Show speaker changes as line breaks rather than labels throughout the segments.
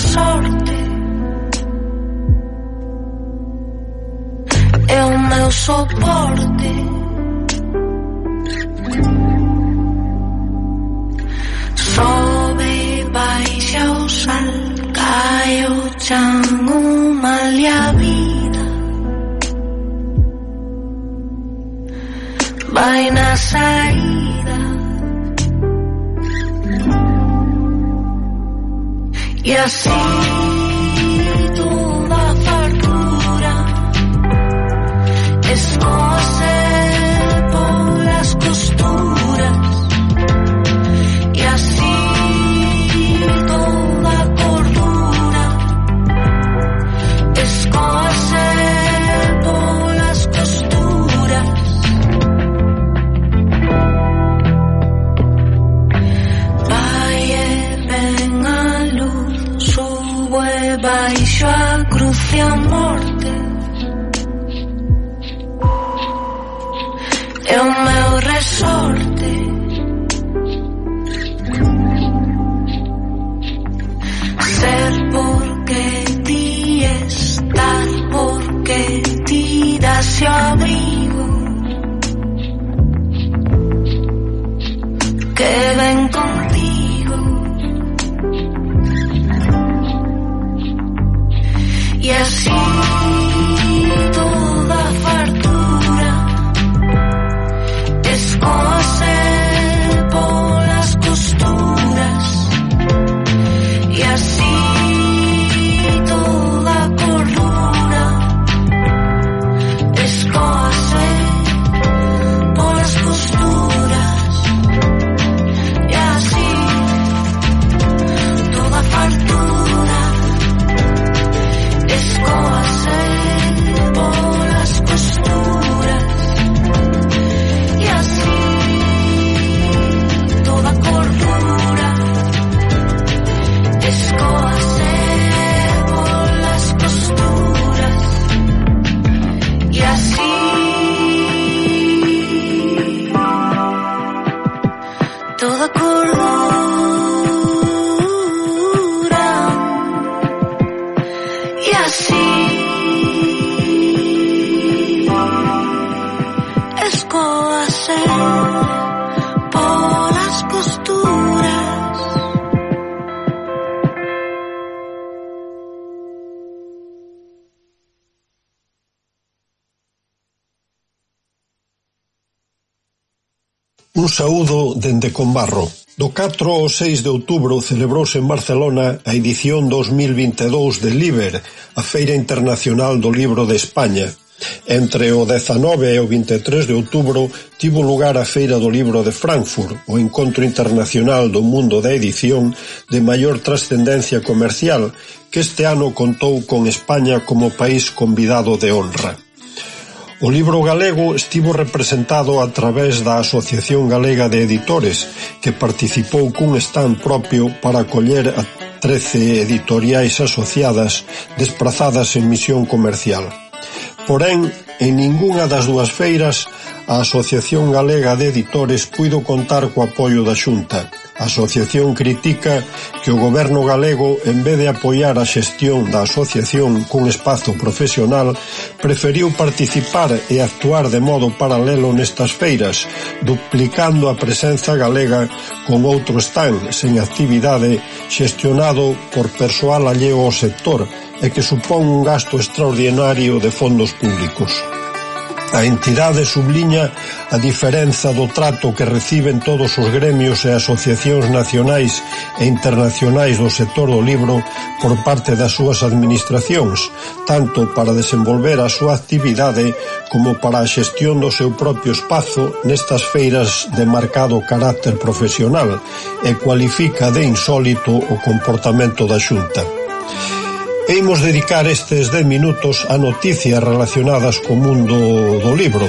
sorte. É o meu soporte Sobe e baixa o sal Cae o chan Uma vida. Vai na saída. Y así toda fartura escoce por las costuras recuerdo
Un saúdo dende Combarro. Do 4 ao 6 de outubro celebrouse en Barcelona a edición 2022 de Liber, a Feira Internacional do Libro de España. Entre o 19 e o 23 de outubro tivo lugar a Feira do Libro de Frankfurt, o encontro internacional do mundo da edición de maior trascendencia comercial, que este ano contou con España como país convidado de honra. O libro galego estivo representado a través da Asociación Galega de Editores, que participou cun stand propio para acoller a 13 editoriais asociadas desplazadas en misión comercial. Porén, en ningunha das dúas feiras, a Asociación Galega de Editores puido contar co apoio da Xunta, A asociación critica que o goberno galego, en vez de apoiar a xestión da asociación cun espazo profesional, preferiu participar e actuar de modo paralelo nestas feiras, duplicando a presenza galega con outro stand sen actividade xestionado por persoal alleo ao sector e que supón un gasto extraordinario de fondos públicos. A entidade subliña a diferenza do trato que reciben todos os gremios e asociacións nacionais e internacionais do sector do libro por parte das súas administracións, tanto para desenvolver a súa actividade como para a xestión do seu propio espazo nestas feiras de marcado carácter profesional e cualifica de insólito o comportamento da Xunta. E imos dedicar estes 10 minutos a noticias relacionadas co mundo do libro.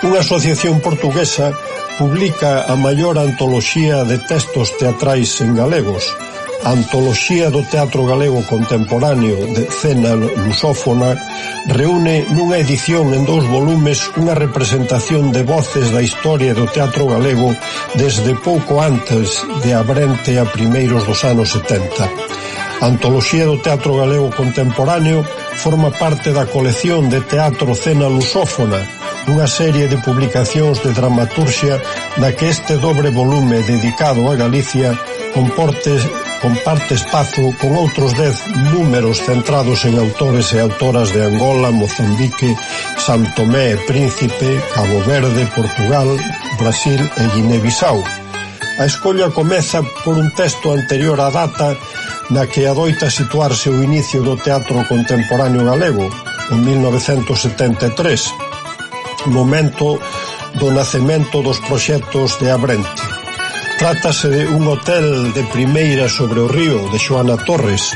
Unha asociación portuguesa publica a maior antoloxía de textos teatrais en galegos, Antoloxía do Teatro Galego Contemporáneo de Cena Lusófona reúne nunha edición en dous volumes unha representación de voces da historia do teatro galego desde pouco antes de Abrente a primeiros dos anos 70. A antoloxía do teatro galego contemporáneo forma parte da colección de teatro Cena Lusófona, unha serie de publicacións de dramaturxia da que este dobre volume dedicado a Galicia comporte comparte espazo con outros dez números centrados en autores e autoras de Angola, Mozambique, San Tomé e Príncipe, Cabo Verde, Portugal, Brasil e Guinea-Bissau. A escolla comeza por un texto anterior á data na que adoita situarse o inicio do teatro contemporáneo galego, en 1973, momento do nacemento dos proxectos de Abrente. Trátase de un hotel de primeira sobre o río de Xoana Torres.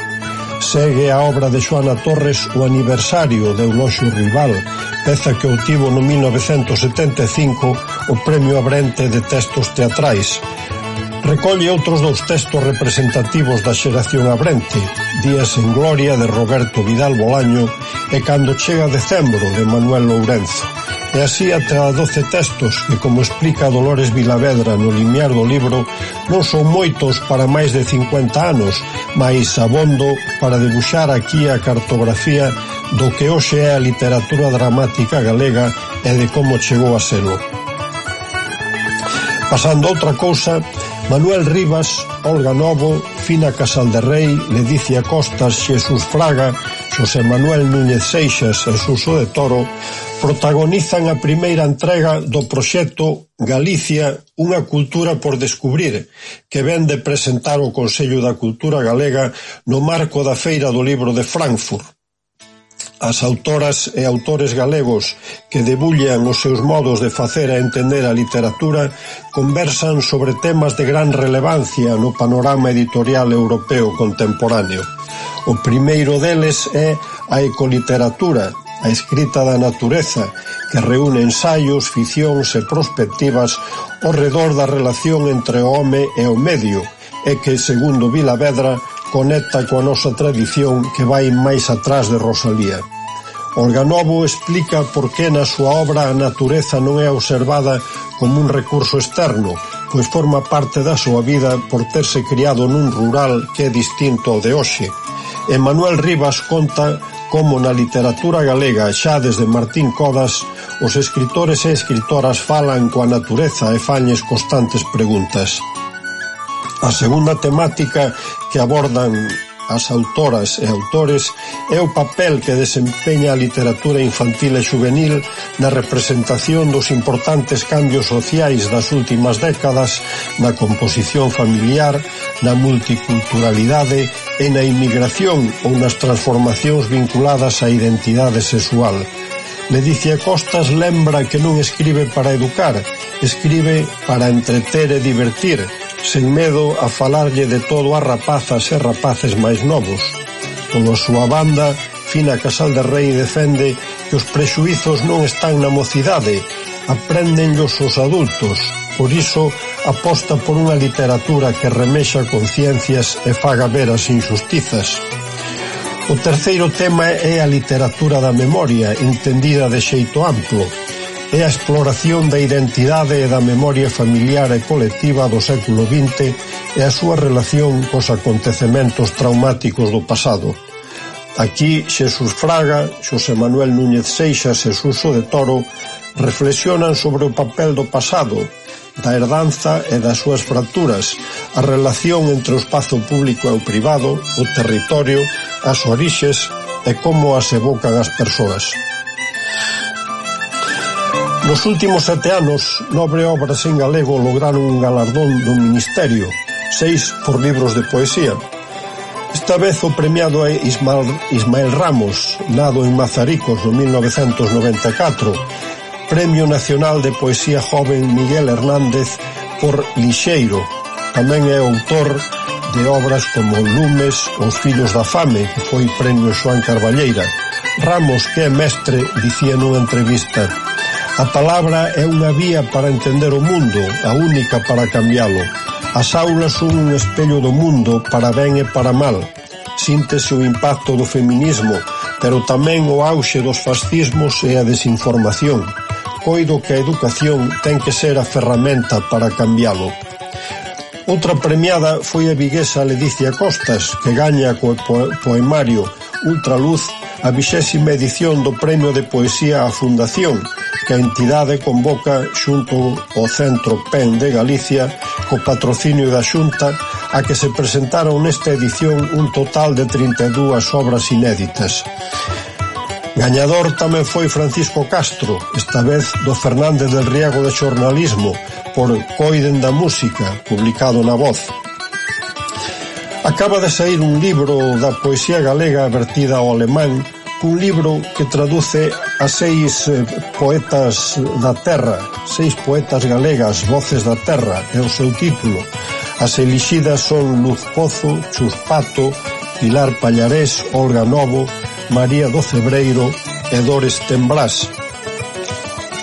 Segue a obra de Xoana Torres o aniversario de Euloxo Rival, peza que obtivo no 1975 o Premio Abrente de Textos Teatrais, recolle outros dous textos representativos da xeración abrente, Días en Gloria de Roberto Vidal Bolaño e Cando chega decembro de Manuel Lourenzo. E así ata 12 textos que, como explica Dolores Vilavedra no limiar do libro, non son moitos para máis de 50 anos, mais abondo para debuxar aquí a cartografía do que hoxe é a literatura dramática galega e de como chegou a selo. Pasando a outra cousa, Manuel Rivas, Olga Novo, Fina Casal de Rei, Ledicia Costas, Xesús Fraga, Xosé Manuel Núñez Seixas e Suso de Toro protagonizan a primeira entrega do proxecto Galicia, unha cultura por descubrir, que ven de presentar o Consello da Cultura Galega no marco da Feira do Libro de Frankfurt as autoras e autores galegos que debullan os seus modos de facer e entender a literatura conversan sobre temas de gran relevancia no panorama editorial europeo contemporáneo. O primeiro deles é a ecoliteratura, a escrita da natureza, que reúne ensaios, ficcións e prospectivas ao redor da relación entre o home e o medio, e que, segundo Vilavedra, conecta coa nosa tradición que vai máis atrás de Rosalía. Organovo explica por que na súa obra a natureza non é observada como un recurso externo, pois forma parte da súa vida por terse criado nun rural que é distinto ao de hoxe. E Manuel Rivas conta como na literatura galega xa desde Martín Codas os escritores e escritoras falan coa natureza e fañes constantes preguntas. A segunda temática que abordan as autoras e autores é o papel que desempeña a literatura infantil e juvenil na representación dos importantes cambios sociais das últimas décadas na composición familiar, na multiculturalidade e na inmigración ou nas transformacións vinculadas á identidade sexual. Ledicia Costas lembra que non escribe para educar, escribe para entreter e divertir, sen medo a falarlle de todo a rapazas e rapaces máis novos. Pola súa banda, Fina Casal de Rei defende que os prexuizos non están na mocidade, apréndenlos os adultos. Por iso, aposta por unha literatura que remexa conciencias e faga ver as injustizas. O terceiro tema é a literatura da memoria, entendida de xeito amplo, é a exploración da identidade e da memoria familiar e colectiva do século XX e a súa relación cos acontecementos traumáticos do pasado. Aquí Xesús Fraga, Xosé Manuel Núñez Seixas e Suso de Toro reflexionan sobre o papel do pasado, da herdanza e das súas fracturas, a relación entre o espazo público e o privado, o territorio, as orixes e como as evocan as persoas. Nos últimos sete anos, nobre obras en galego lograron un galardón do Ministerio, seis por libros de poesía. Esta vez o premiado é Ismael, Ismael Ramos, nado en Mazaricos no 1994, Premio Nacional de Poesía Joven Miguel Hernández por Lixeiro. Tamén é autor de obras como Lumes, Os fillos da fame, que foi Premio Xoán Carballeira. Ramos, que é mestre, dicía nunha entrevista A palabra é unha vía para entender o mundo, a única para cambiálo. As aulas son un espello do mundo para ben e para mal. Síntese o impacto do feminismo, pero tamén o auxe dos fascismos e a desinformación. Coido que a educación ten que ser a ferramenta para cambiálo. Outra premiada foi a viguesa Ledicia Costas, que gaña co poemario Ultraluz a vixésima edición do Premio de Poesía á Fundación, que a entidade convoca xunto ao Centro PEN de Galicia co patrocinio da Xunta a que se presentaron nesta edición un total de 32 obras inéditas. Gañador tamén foi Francisco Castro, esta vez do Fernández del Riego de Xornalismo, por Coiden da Música, publicado na Voz. Acaba de sair un libro da poesía galega vertida ao alemán, un libro que traduce a seis eh, poetas da terra, seis poetas galegas, voces da terra, é o seu título. As elixidas son Luz Pozo, Chuspato, Pilar Pallarés, Olga Novo, María do Cebreiro e Dores Temblás.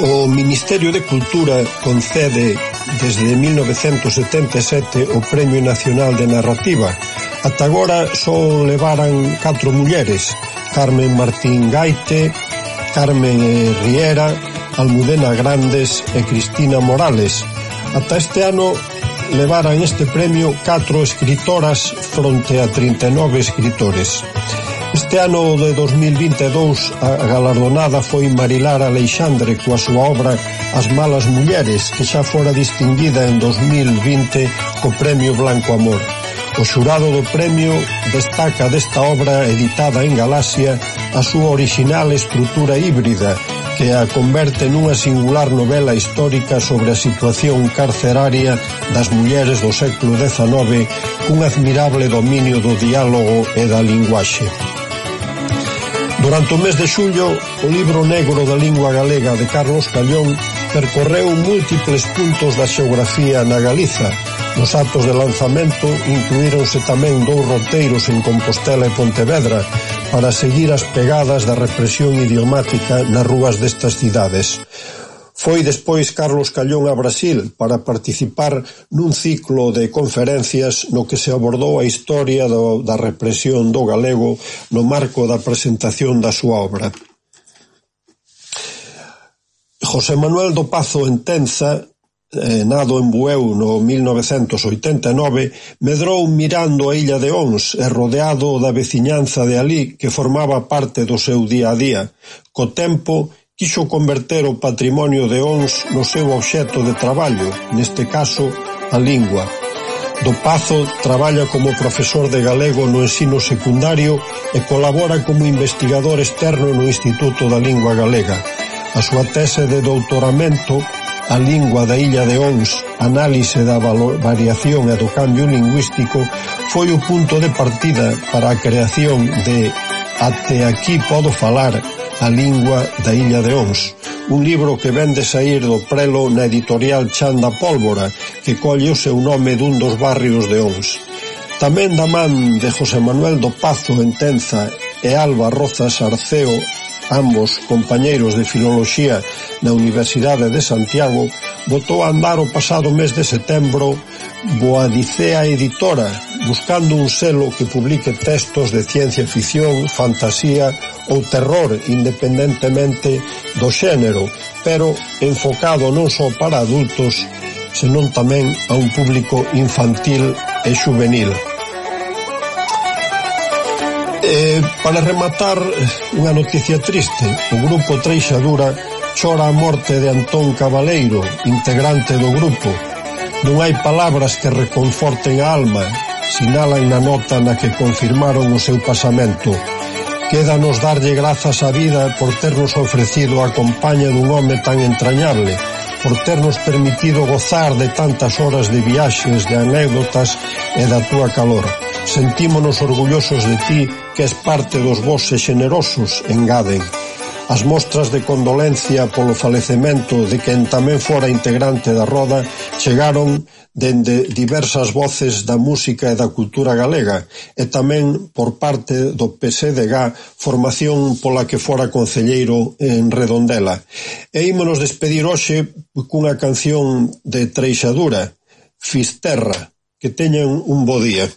O Ministerio de Cultura concede desde 1977 o Premio Nacional de Narrativa. Ata agora só levaran catro mulleres, Carmen Martín Gaite, Carmen Riera, Almudena Grandes e Cristina Morales. Ata este ano levaran este premio catro escritoras fronte a 39 escritores. Este ano de 2022 a galardonada foi Marilar Aleixandre coa súa obra As malas mulleres, que xa fora distinguida en 2020 co Premio Blanco Amor. O xurado do premio destaca desta obra editada en Galaxia a súa original estrutura híbrida que a converte nunha singular novela histórica sobre a situación carceraria das mulleres do século XIX cun admirable dominio do diálogo e da linguaxe. Durante o mes de xullo, o libro negro da lingua galega de Carlos Callón percorreu múltiples puntos da xeografía na Galiza. Nos actos de lanzamento incluíronse tamén dous roteiros en Compostela e Pontevedra para seguir as pegadas da represión idiomática nas rúas destas cidades. Foi despois Carlos Callón a Brasil para participar nun ciclo de conferencias no que se abordou a historia do, da represión do galego no marco da presentación da súa obra. José Manuel do Pazo Entenza, eh, nado en Bueu no 1989, medrou mirando a illa de Ons e rodeado da veciñanza de alí que formaba parte do seu día a día. Co tempo, quixo converter o patrimonio de Ons no seu obxecto de traballo, neste caso, a lingua. Do Pazo traballa como profesor de galego no ensino secundario e colabora como investigador externo no Instituto da Lingua Galega. A súa tese de doutoramento A lingua da illa de Ons, análise da variación e do cambio lingüístico, foi o punto de partida para a creación de Até aquí podo falar, a lingua da illa de Ons, un libro que ven de sair do prelo na editorial Chan da Pólvora, que colle o seu nome dun dos barrios de Ons. Tamén da man de José Manuel do Pazo en Tenza e Alba Rozas Arceo ambos compañeiros de Filoloxía na Universidade de Santiago, botou a andar o pasado mes de setembro Boadicea Editora, buscando un selo que publique textos de ciencia ficción, fantasía ou terror independentemente do xénero, pero enfocado non só para adultos, senón tamén a un público infantil e juvenil. Eh, para rematar, eh, unha noticia triste. O grupo Treixadura chora a morte de Antón Cabaleiro, integrante do grupo. Non hai palabras que reconforten a alma, sinalan na nota na que confirmaron o seu pasamento. Quédanos darlle grazas á vida por ternos ofrecido a compaña dun home tan entrañable, por ternos permitido gozar de tantas horas de viaxes, de anécdotas e da túa calor. Sentímonos orgullosos de ti que es parte dos vos e xenerosos, engaden. As mostras de condolencia polo falecemento de quen tamén fora integrante da Roda chegaron dende diversas voces da música e da cultura galega e tamén por parte do PSDG, formación pola que fora concelleiro en Redondela. E ímonos despedir hoxe cunha canción de Treixadura, Fisterra.
Que teñan un bo día.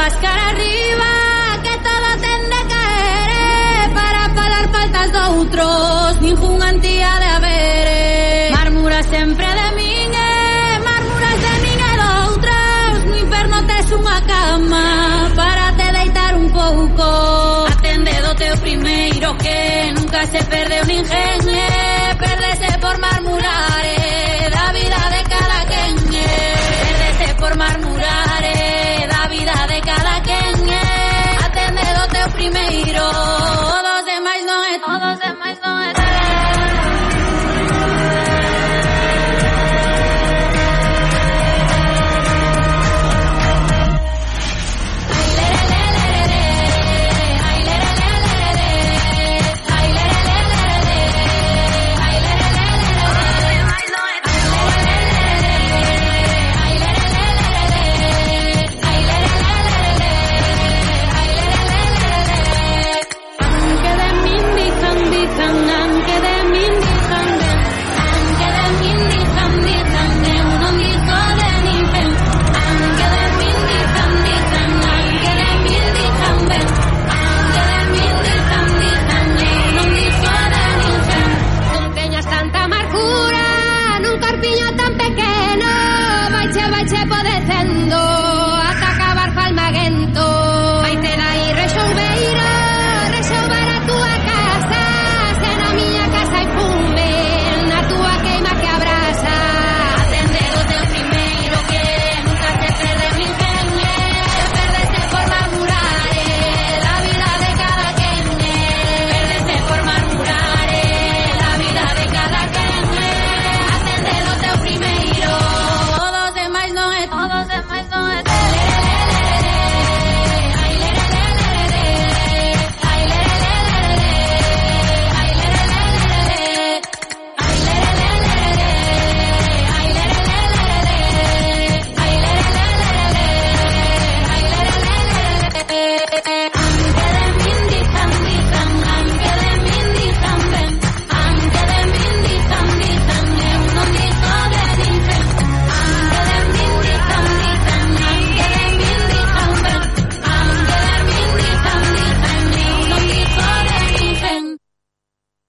Pascar arriba que todo ten de caer eh, Para pagar faltas doutros. Ninguna